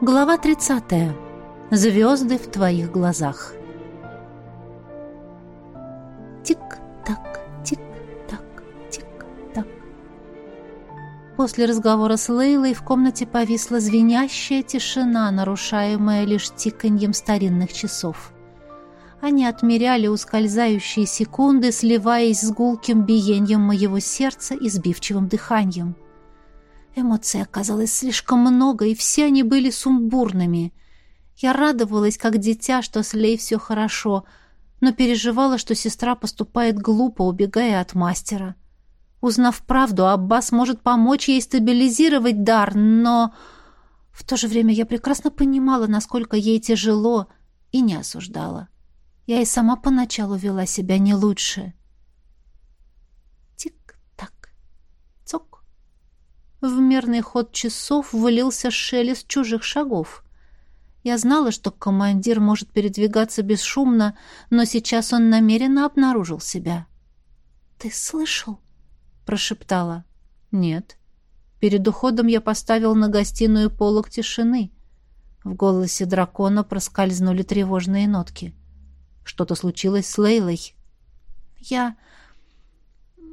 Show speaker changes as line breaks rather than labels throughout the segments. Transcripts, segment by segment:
Глава 30. Звезды в твоих глазах. Тик-так, тик-так, тик-так. После разговора с Лейлой в комнате повисла звенящая тишина, нарушаемая лишь тиканьем старинных часов. Они отмеряли ускользающие секунды, сливаясь с гулким биением моего сердца и сбивчивым дыханием. — Эмоций оказалось слишком много, и все они были сумбурными. Я радовалась, как дитя, что с Лей все хорошо, но переживала, что сестра поступает глупо, убегая от мастера. Узнав правду, Аббас может помочь ей стабилизировать дар, но... В то же время я прекрасно понимала, насколько ей тяжело, и не осуждала. Я и сама поначалу вела себя не лучше. В мерный ход часов вылился шелест чужих шагов. Я знала, что командир может передвигаться бесшумно, но сейчас он намеренно обнаружил себя. «Ты слышал?» — прошептала. «Нет». Перед уходом я поставил на гостиную полок тишины. В голосе дракона проскользнули тревожные нотки. Что-то случилось с Лейлой. «Я...»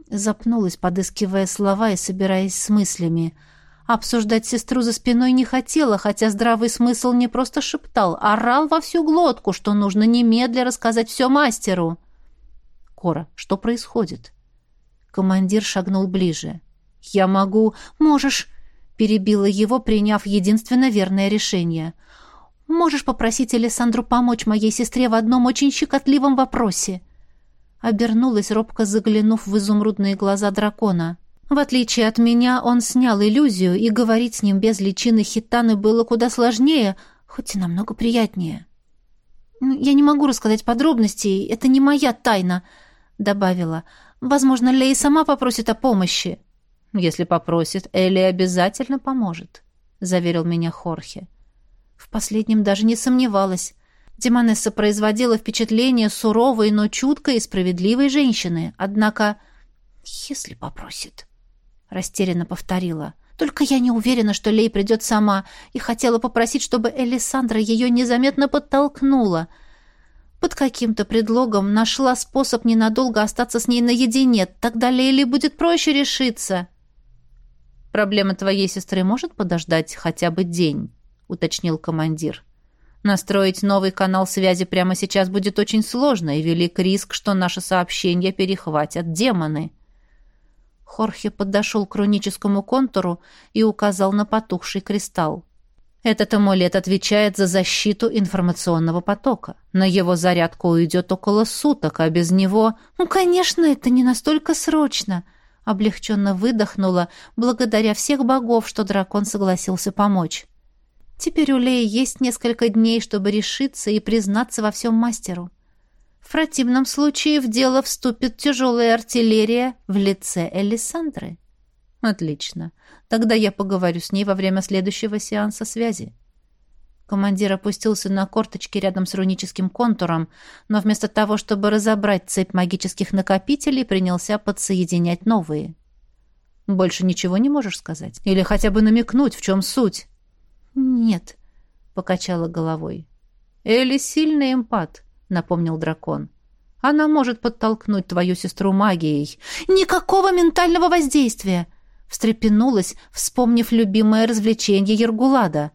Запнулась, подыскивая слова и собираясь с мыслями. Обсуждать сестру за спиной не хотела, хотя здравый смысл не просто шептал, орал во всю глотку, что нужно немедля рассказать все мастеру. «Кора, что происходит?» Командир шагнул ближе. «Я могу...» «Можешь...» — перебила его, приняв единственно верное решение. «Можешь попросить Александру помочь моей сестре в одном очень щекотливом вопросе?» Обернулась, робко заглянув в изумрудные глаза дракона. В отличие от меня, он снял иллюзию, и говорить с ним без личины хитаны было куда сложнее, хоть и намного приятнее. «Ну, «Я не могу рассказать подробностей, это не моя тайна», — добавила. «Возможно, Лей сама попросит о помощи». «Если попросит, Элли обязательно поможет», — заверил меня Хорхе. В последнем даже не сомневалась. Демонесса производила впечатление суровой, но чуткой и справедливой женщины. Однако, если попросит, растерянно повторила. Только я не уверена, что Лей придет сама, и хотела попросить, чтобы Элисандра ее незаметно подтолкнула. Под каким-то предлогом нашла способ ненадолго остаться с ней наедине. Тогда Лейли будет проще решиться. «Проблема твоей сестры может подождать хотя бы день?» — уточнил командир. Настроить новый канал связи прямо сейчас будет очень сложно, и велик риск, что наше сообщение перехватят демоны. Хорхе подошел к руническому контуру и указал на потухший кристалл. Этот амулет отвечает за защиту информационного потока. На его зарядку уйдет около суток, а без него... Ну, конечно, это не настолько срочно. Облегченно выдохнула, благодаря всех богов, что дракон согласился помочь. Теперь у Леи есть несколько дней, чтобы решиться и признаться во всем мастеру. В противном случае в дело вступит тяжелая артиллерия в лице Элисандры. Отлично. Тогда я поговорю с ней во время следующего сеанса связи. Командир опустился на корточки рядом с руническим контуром, но вместо того, чтобы разобрать цепь магических накопителей, принялся подсоединять новые. «Больше ничего не можешь сказать? Или хотя бы намекнуть, в чем суть?» «Нет», — покачала головой. «Элли сильный эмпат», — напомнил дракон. «Она может подтолкнуть твою сестру магией». «Никакого ментального воздействия!» — встрепенулась, вспомнив любимое развлечение Ергулада.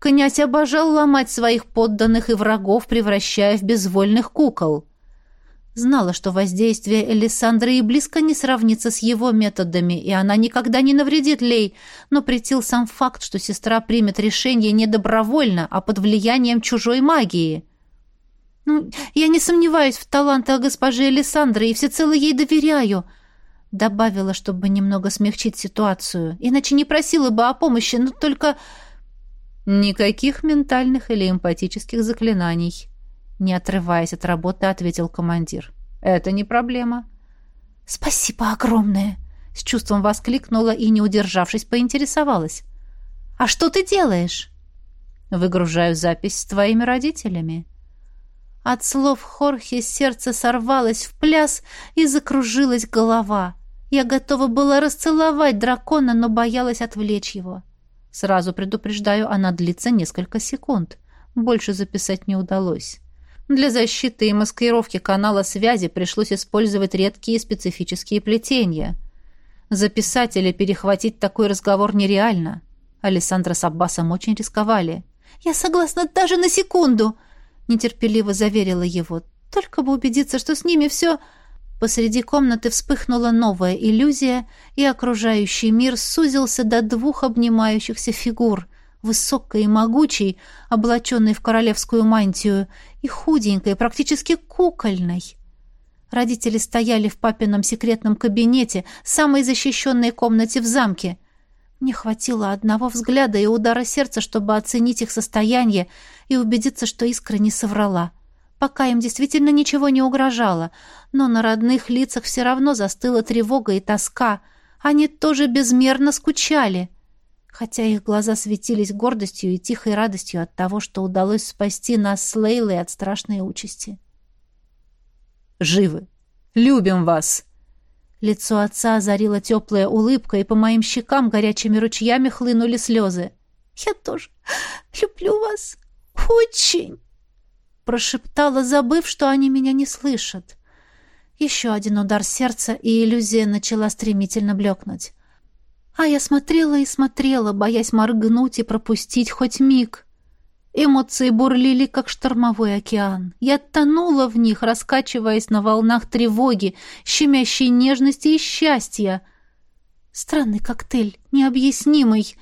Князь обожал ломать своих подданных и врагов, превращая в безвольных кукол. Знала, что воздействие Элисандры и близко не сравнится с его методами, и она никогда не навредит Лей, но притил сам факт, что сестра примет решение не добровольно, а под влиянием чужой магии. «Ну, я не сомневаюсь в талантах госпожи Элисандры и всецело ей доверяю», добавила, чтобы немного смягчить ситуацию. Иначе не просила бы о помощи, но только... Никаких ментальных или эмпатических заклинаний, не отрываясь от работы, ответил командир. «Это не проблема». «Спасибо огромное!» С чувством воскликнула и, не удержавшись, поинтересовалась. «А что ты делаешь?» «Выгружаю запись с твоими родителями». От слов Хорхе сердце сорвалось в пляс и закружилась голова. Я готова была расцеловать дракона, но боялась отвлечь его. Сразу предупреждаю, она длится несколько секунд. Больше записать не удалось. Для защиты и маскировки канала связи пришлось использовать редкие специфические плетения. Записать или перехватить такой разговор нереально. Александра с Аббасом очень рисковали. «Я согласна даже на секунду!» нетерпеливо заверила его. «Только бы убедиться, что с ними все...» Посреди комнаты вспыхнула новая иллюзия, и окружающий мир сузился до двух обнимающихся фигур, высокой и могучей, облаченной в королевскую мантию, и худенькой, практически кукольной. Родители стояли в папином секретном кабинете, самой защищенной комнате в замке. Не хватило одного взгляда и удара сердца, чтобы оценить их состояние и убедиться, что искра не соврала. Пока им действительно ничего не угрожало, но на родных лицах все равно застыла тревога и тоска. Они тоже безмерно скучали. Хотя их глаза светились гордостью и тихой радостью от того, что удалось спасти нас с Лейлой от страшной участи.
«Живы! Любим вас!»
Лицо отца озарила теплая улыбка, и по моим щекам горячими ручьями хлынули слезы. «Я тоже люблю вас. Очень!» Прошептала, забыв, что они меня не слышат. Еще один удар сердца, и иллюзия начала стремительно блекнуть. А я смотрела и смотрела, боясь моргнуть и пропустить хоть миг. Эмоции бурлили, как штормовой океан. Я тонула в них, раскачиваясь на волнах тревоги, щемящей нежности и счастья. Странный коктейль, необъяснимый,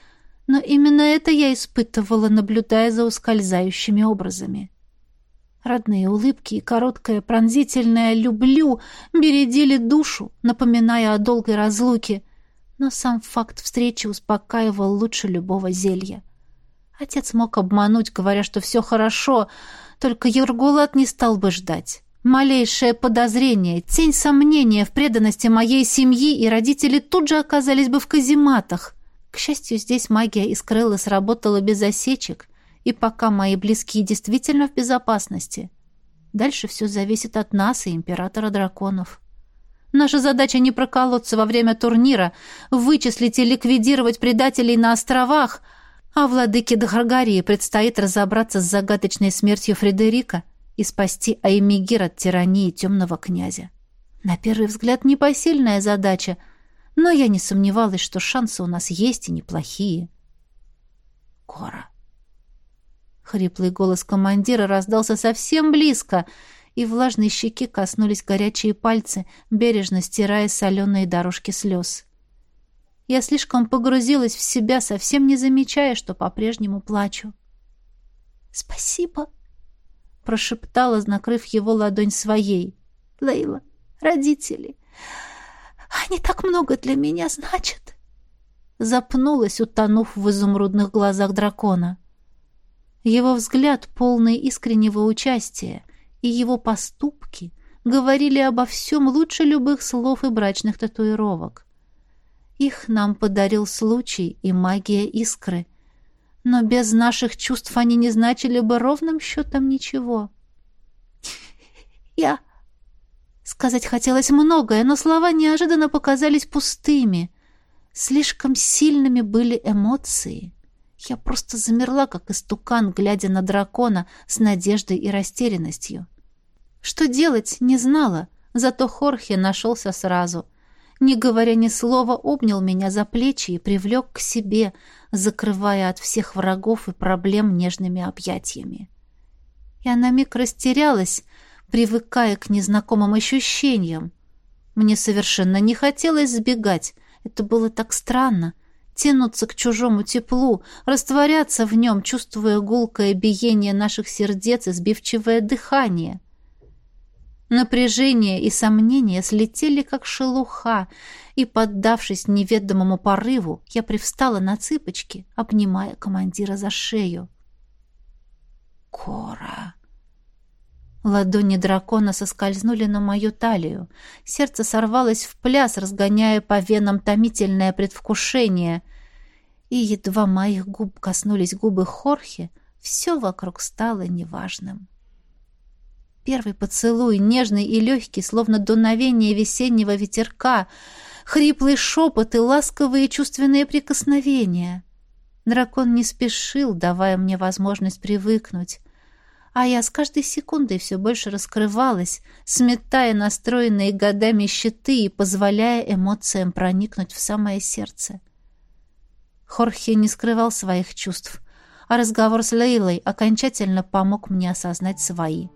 но именно это я испытывала, наблюдая за ускользающими образами. Родные улыбки и короткое пронзительное «люблю» бередили душу, напоминая о долгой разлуке, но сам факт встречи успокаивал лучше любого зелья. Отец мог обмануть, говоря, что все хорошо, только Ергулат не стал бы ждать. Малейшее подозрение, тень сомнения в преданности моей семьи и родители тут же оказались бы в казематах. К счастью, здесь магия из крыла сработала без осечек, и пока мои близкие действительно в безопасности. Дальше все зависит от нас и императора драконов. Наша задача не проколоться во время турнира, вычислить и ликвидировать предателей на островах — а владыке Дхаргарии предстоит разобраться с загадочной смертью Фредерика и спасти Аймигир от тирании темного князя. На первый взгляд непосильная задача, но я не сомневалась, что шансы у нас есть и неплохие. Кора. Хриплый голос командира раздался совсем близко, и влажной щеки коснулись горячие пальцы, бережно стирая соленые дорожки слез. Я слишком погрузилась в себя, совсем не замечая, что по-прежнему плачу. «Спасибо», — прошептала, накрыв его ладонь своей. «Лейла, родители, они так много для меня значат». Запнулась, утонув в изумрудных глазах дракона. Его взгляд, полный искреннего участия, и его поступки говорили обо всем лучше любых слов и брачных татуировок. Их нам подарил случай и магия искры. Но без наших чувств они не значили бы ровным счетом ничего. Я... Сказать хотелось многое, но слова неожиданно показались пустыми. Слишком сильными были эмоции. Я просто замерла, как истукан, глядя на дракона с надеждой и растерянностью. Что делать, не знала, зато Хорхе нашелся сразу — не говоря ни слова, обнял меня за плечи и привлек к себе, закрывая от всех врагов и проблем нежными объятиями. Я на миг растерялась, привыкая к незнакомым ощущениям. Мне совершенно не хотелось сбегать. Это было так странно. Тянуться к чужому теплу, растворяться в нем, чувствуя гулкое биение наших сердец и сбивчивое дыхание — Напряжение и сомнения слетели, как шелуха, и, поддавшись неведомому порыву, я привстала на цыпочки, обнимая командира за шею. «Кора!» Ладони дракона соскользнули на мою талию. Сердце сорвалось в пляс, разгоняя по венам томительное предвкушение. И едва моих губ коснулись губы Хорхе, все вокруг стало неважным. Первый поцелуй, нежный и легкий, словно дуновение весеннего ветерка, хриплый шепот и ласковые чувственные прикосновения. Дракон не спешил, давая мне возможность привыкнуть. А я с каждой секундой все больше раскрывалась, сметая настроенные годами щиты и позволяя эмоциям проникнуть в самое сердце. Хорхе не скрывал своих чувств, а разговор с Лейлой окончательно помог мне осознать свои.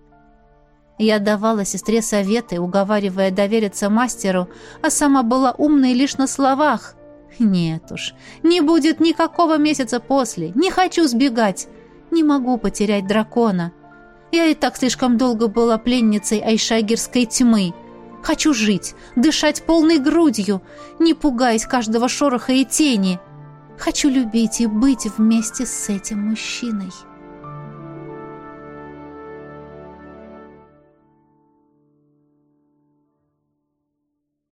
Я давала сестре советы, уговаривая довериться мастеру, а сама была умной лишь на словах. Нет уж, не будет никакого месяца после, не хочу сбегать, не могу потерять дракона. Я и так слишком долго была пленницей айшагирской тьмы. Хочу жить, дышать полной грудью, не пугаясь каждого шороха и тени. Хочу любить и быть вместе с этим мужчиной».